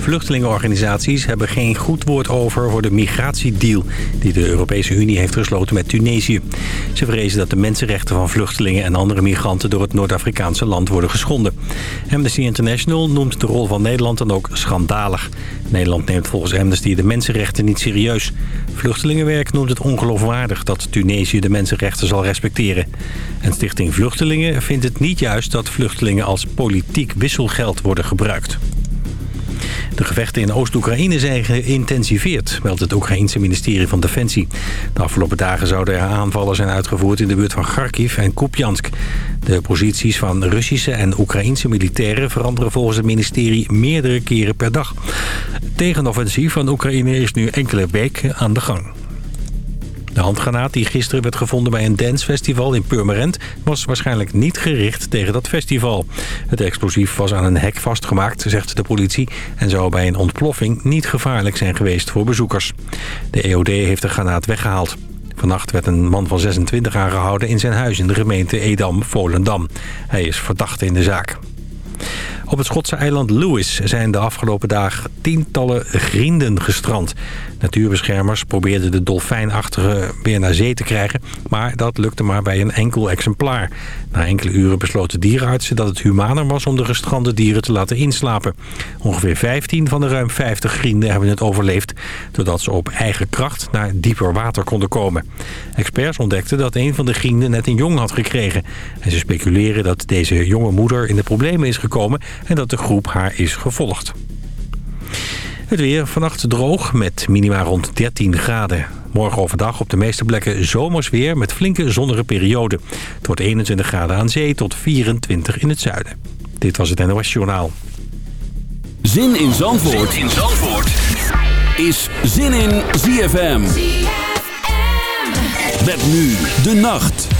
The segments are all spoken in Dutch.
Vluchtelingenorganisaties hebben geen goed woord over voor de migratiedeal... die de Europese Unie heeft gesloten met Tunesië. Ze vrezen dat de mensenrechten van vluchtelingen en andere migranten... door het Noord-Afrikaanse land worden geschonden. Amnesty International noemt de rol van Nederland dan ook schandalig. Nederland neemt volgens Amnesty de mensenrechten niet serieus. Vluchtelingenwerk noemt het ongeloofwaardig dat Tunesië de mensenrechten zal respecteren. En Stichting Vluchtelingen vindt het niet juist dat vluchtelingen als politiek wisselgeld worden gebruikt. De gevechten in Oost-Oekraïne zijn geïntensiveerd, meldt het Oekraïense ministerie van Defensie. De afgelopen dagen zouden er aanvallen zijn uitgevoerd in de buurt van Kharkiv en Kupiansk. De posities van Russische en Oekraïense militairen veranderen volgens het ministerie meerdere keren per dag. Het tegenoffensief van Oekraïne is nu enkele weken aan de gang. De handgranaat die gisteren werd gevonden bij een dancefestival in Purmerend... was waarschijnlijk niet gericht tegen dat festival. Het explosief was aan een hek vastgemaakt, zegt de politie... en zou bij een ontploffing niet gevaarlijk zijn geweest voor bezoekers. De EOD heeft de granaat weggehaald. Vannacht werd een man van 26 aangehouden in zijn huis in de gemeente Edam-Volendam. Hij is verdachte in de zaak. Op het Schotse eiland Lewis zijn de afgelopen dagen tientallen grienden gestrand. Natuurbeschermers probeerden de dolfijnachtige weer naar zee te krijgen... maar dat lukte maar bij een enkel exemplaar. Na enkele uren besloten dierenartsen dat het humaner was... om de gestrande dieren te laten inslapen. Ongeveer 15 van de ruim 50 grienden hebben het overleefd... doordat ze op eigen kracht naar dieper water konden komen. Experts ontdekten dat een van de grienden net een jong had gekregen. En ze speculeren dat deze jonge moeder in de problemen is gekomen... en dat de groep haar is gevolgd. Het weer vannacht droog met minima rond 13 graden. Morgen overdag op de meeste plekken zomers weer met flinke zonnige perioden. Het wordt 21 graden aan zee tot 24 in het zuiden. Dit was het NOS Journaal. Zin in Zandvoort, zin in Zandvoort. is Zin in ZFM. ZFM. Met nu de nacht.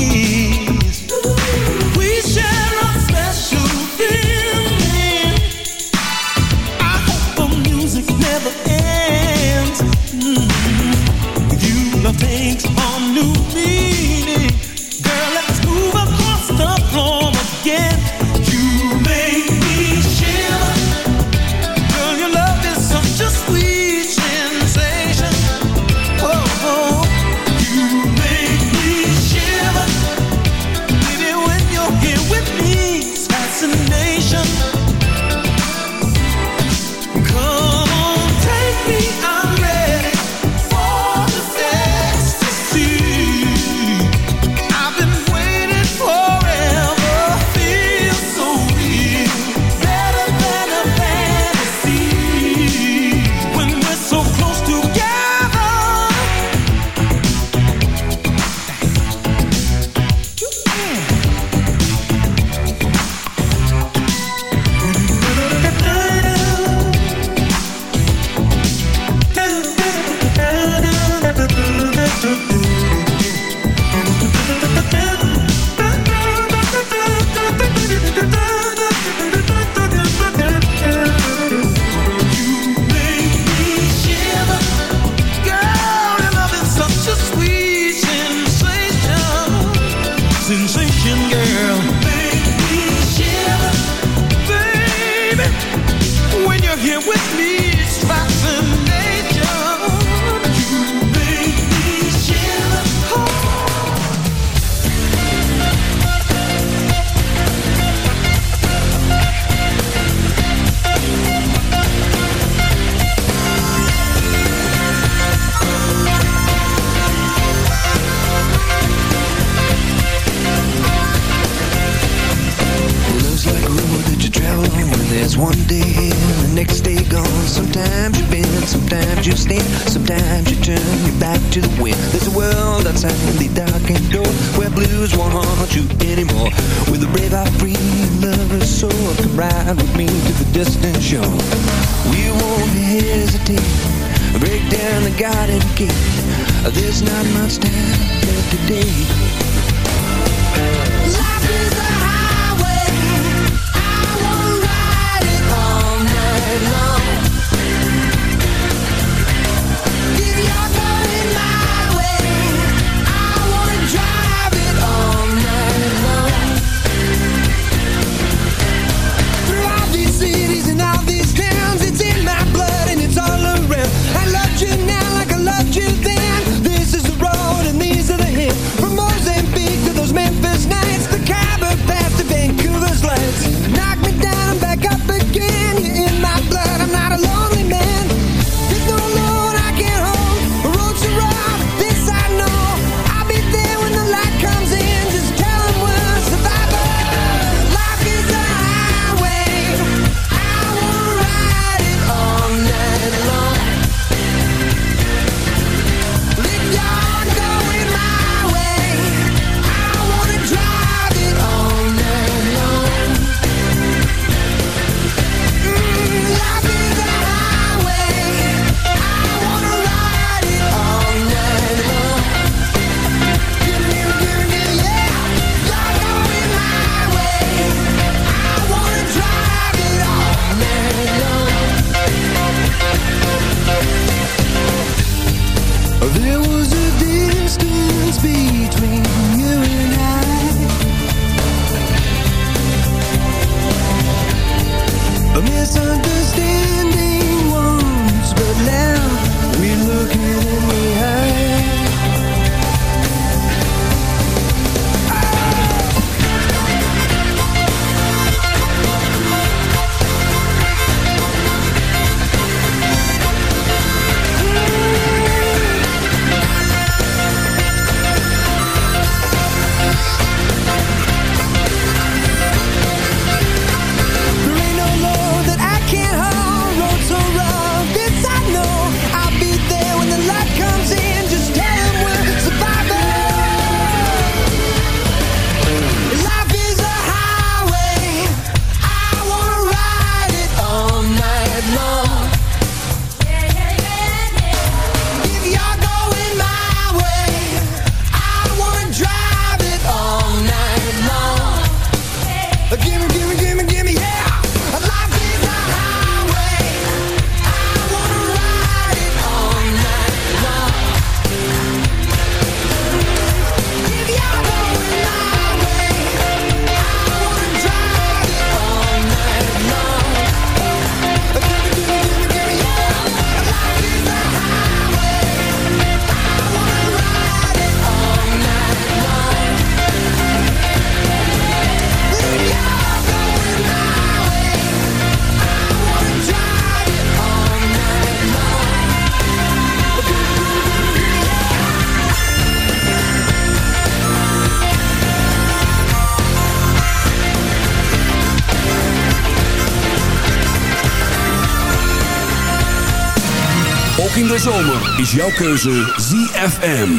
Zomer is jouw keuze ZFM.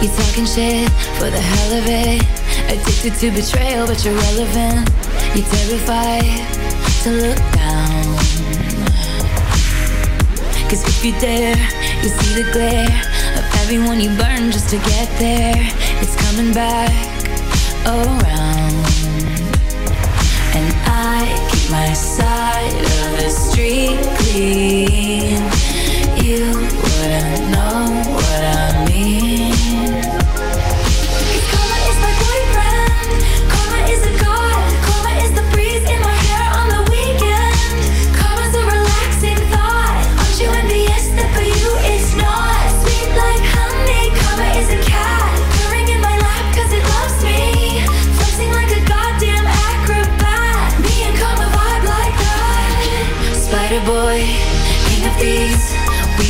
You talking shit for the hell of it. Addicted to betrayal, but you're relevant. You're terrified to look down. Cause if you dare, you see the glare of everyone you burn just to get there. It's coming back around. You wouldn't know what I mean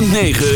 9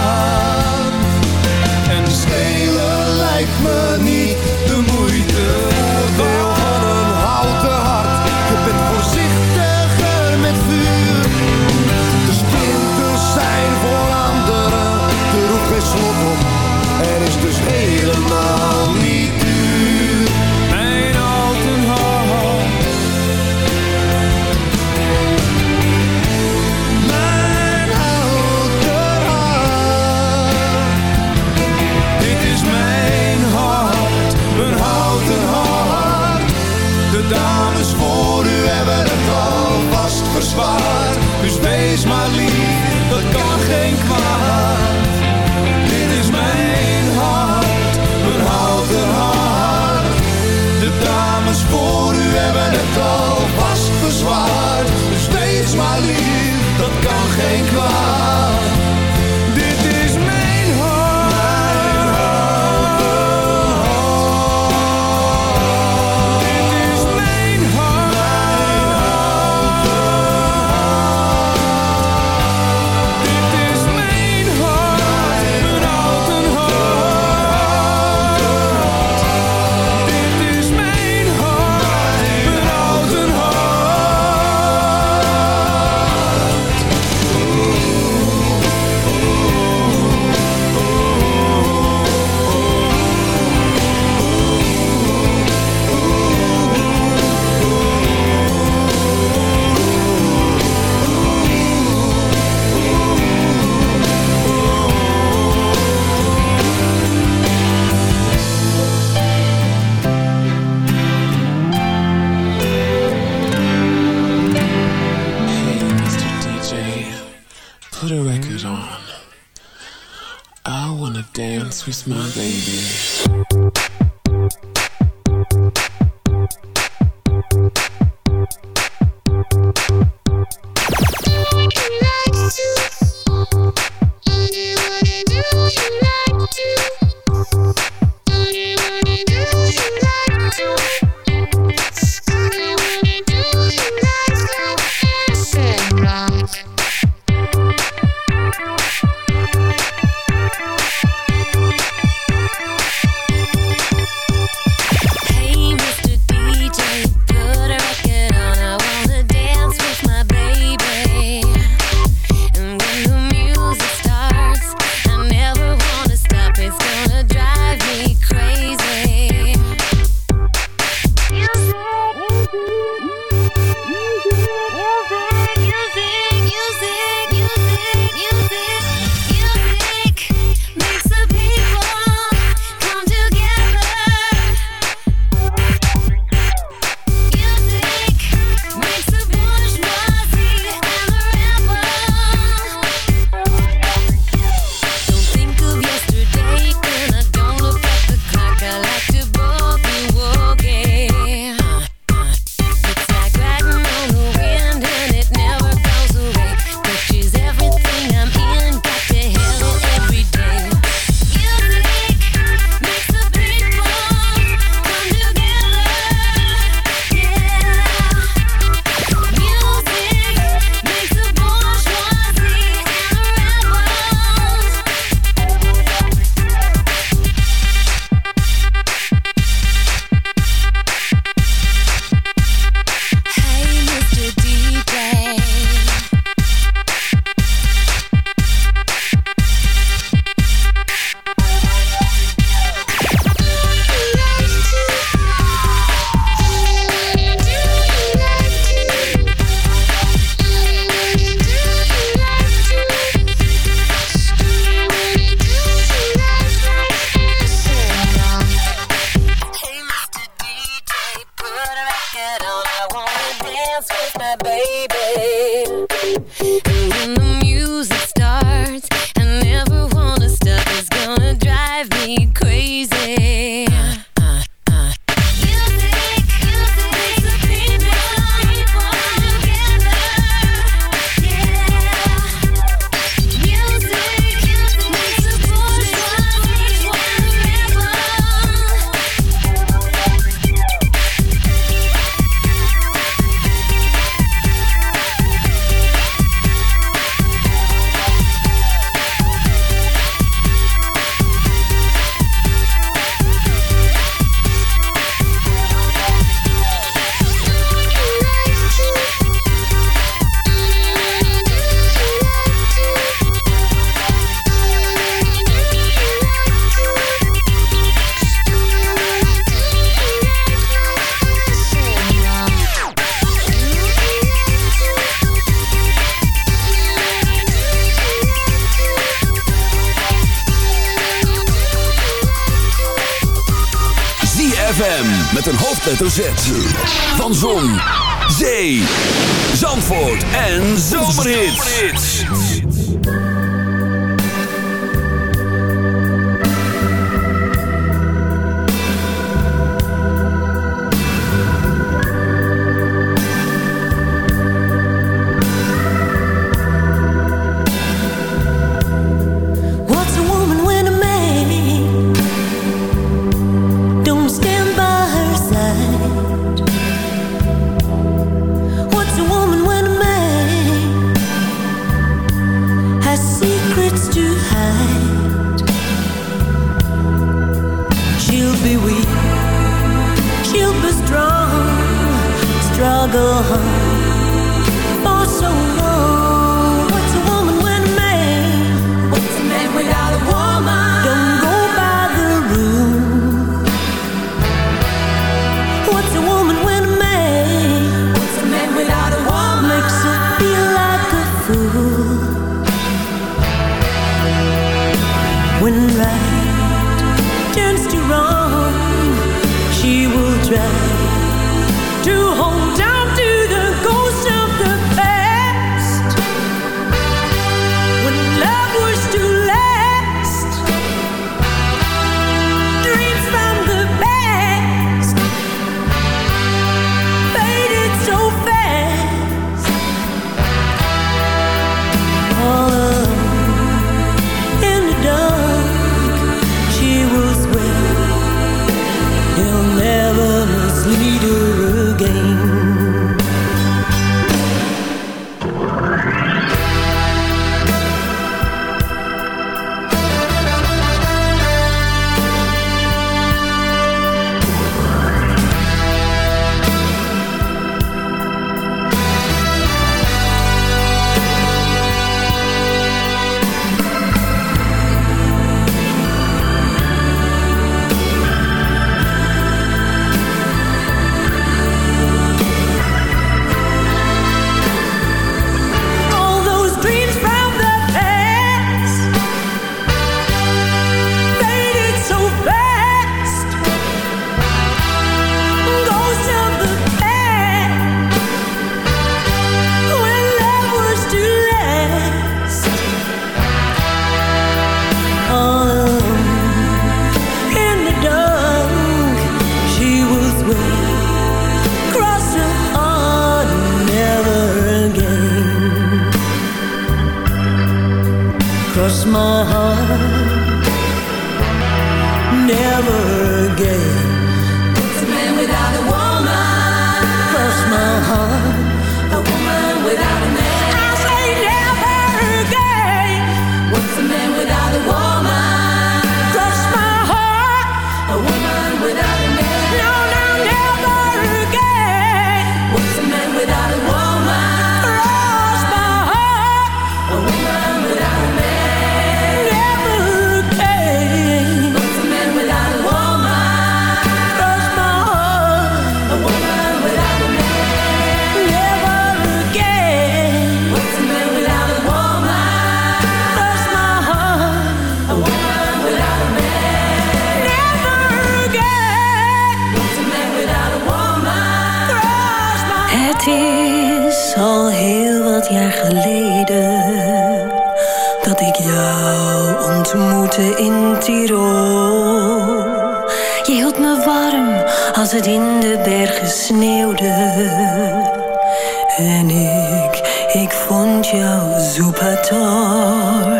Oh.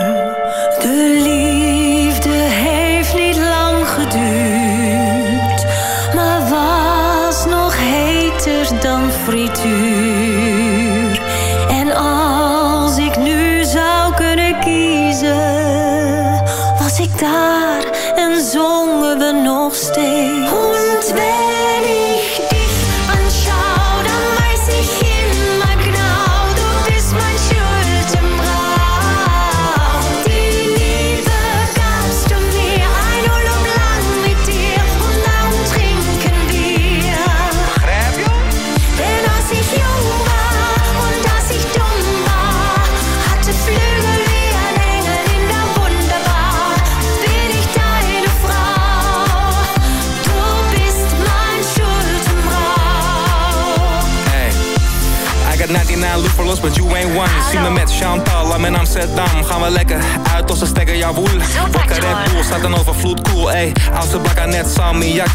Met Chantal, I'm in Amsterdam. Gaan we lekker uit een stekker, jawoel. Wakker Red Bull, staat een overvloed, cool, ey. De bakker net salmiak.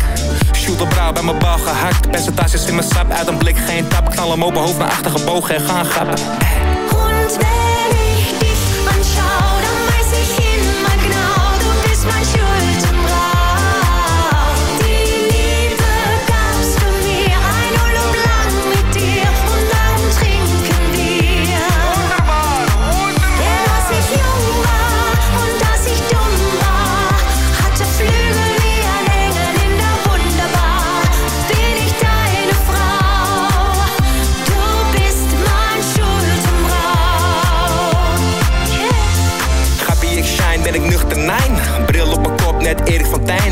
Shoot op brouw bij mijn bal gehakt. Percentages in mijn sap, uit een blik geen tap. Knal hem open hoofd naar achter gebogen en gaan grappen.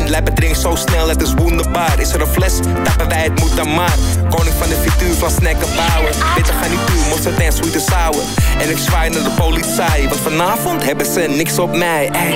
Lijp het drink zo snel, het is wonderbaar. Is er een fles, tappen wij het moet dan maar. Koning van de frituur van snacken bouwen. Witte garnituur, mosterd en sweet and sour. En ik zwaai naar de politie, want vanavond hebben ze niks op mij. Ey.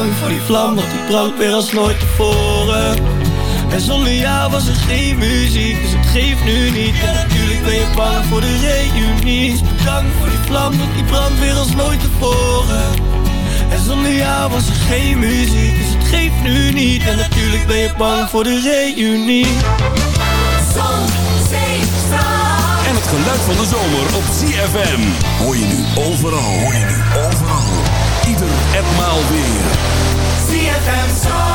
Dank voor die vlam, want die brandt weer als nooit tevoren. En zonder jou was er geen muziek, dus het geeft nu niet. En natuurlijk ben je bang voor de reunie Dank voor die vlam, want die brandt weer als nooit tevoren. En zonder jou was er geen muziek, dus het geeft nu niet. En natuurlijk ben je bang voor de reunie. Zon, zee, En het geluid van de zomer op CFM Hoor je nu overal, hoor je nu overal. Ieder etmaal weer. CFM Zandvoort.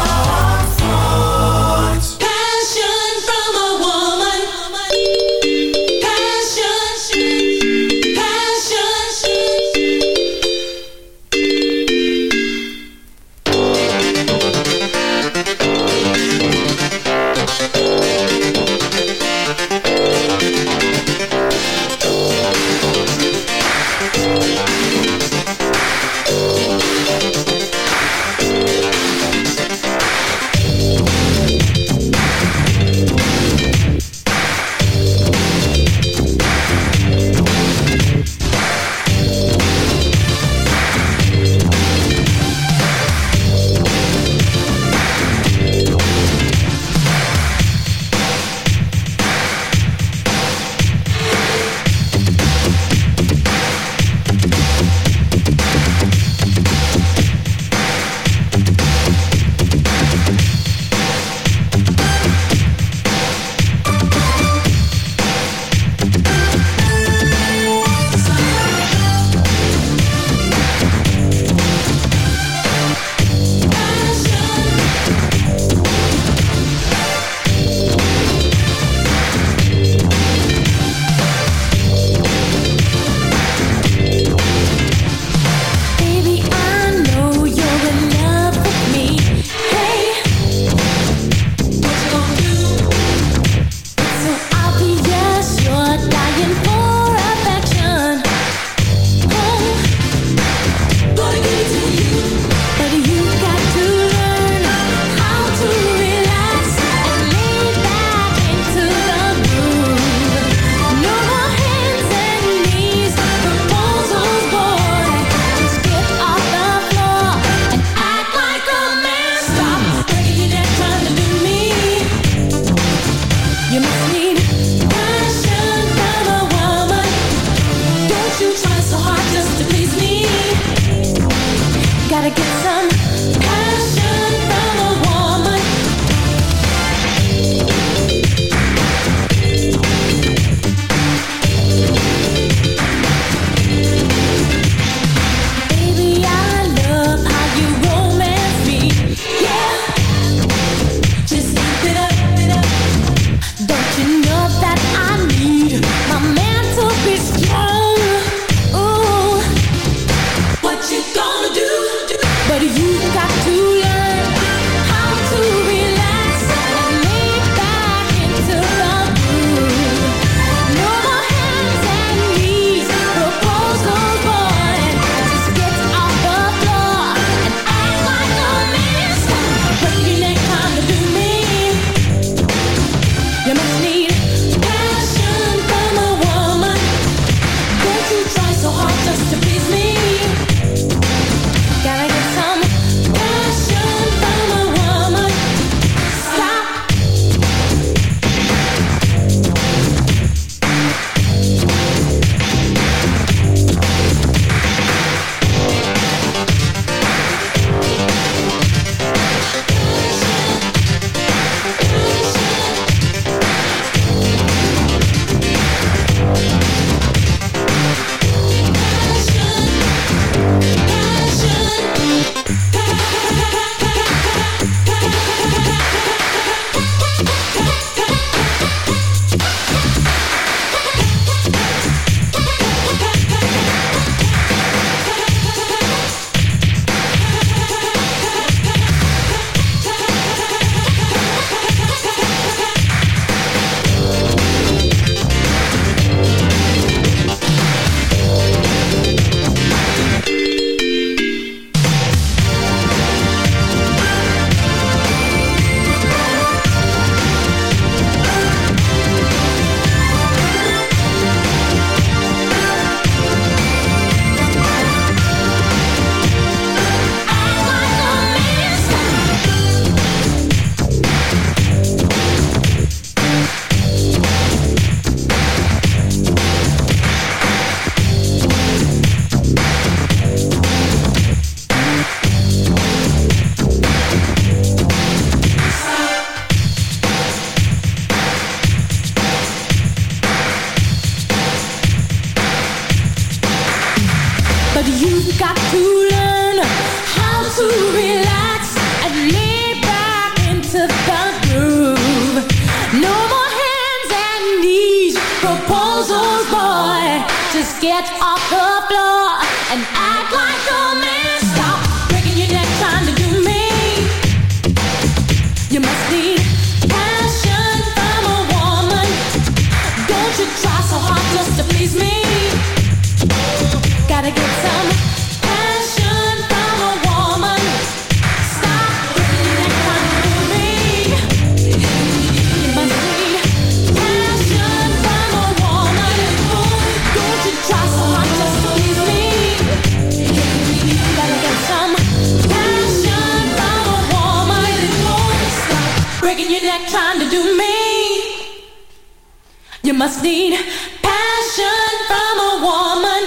Must need passion from a woman.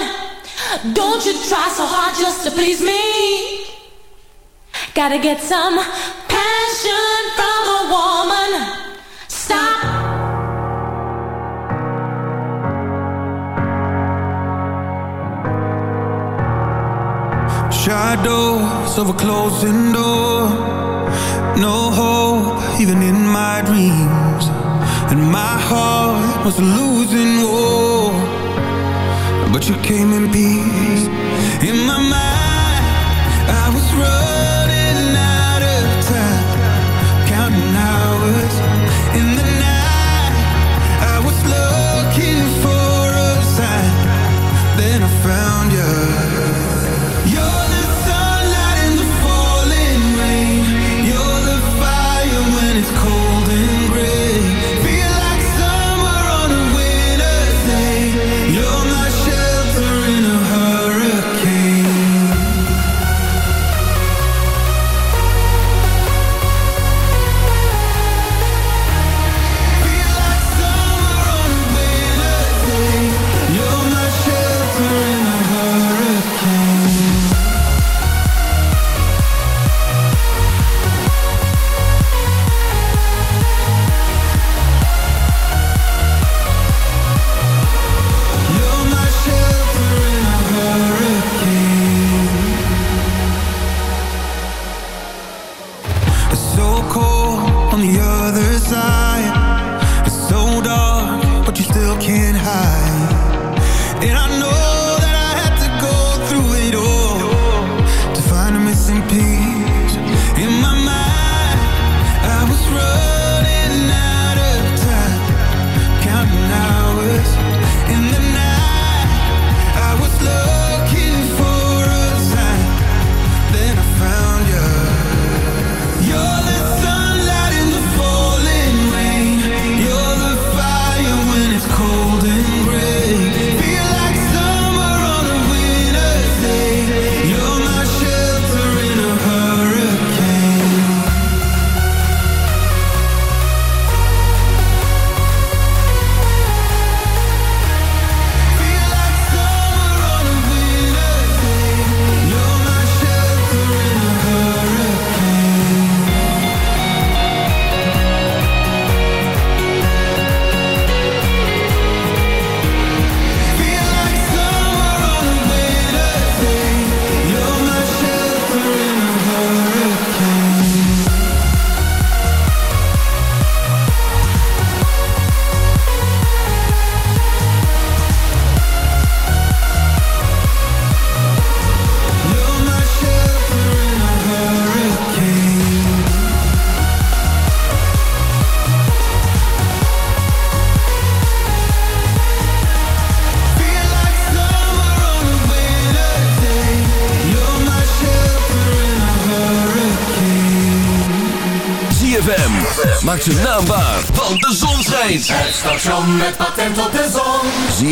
Don't you try so hard just to please me. Gotta get some passion from a woman. Stop. Shadows of a closing door. No hope, even in my dreams. And my heart was losing war But you came in peace In my mind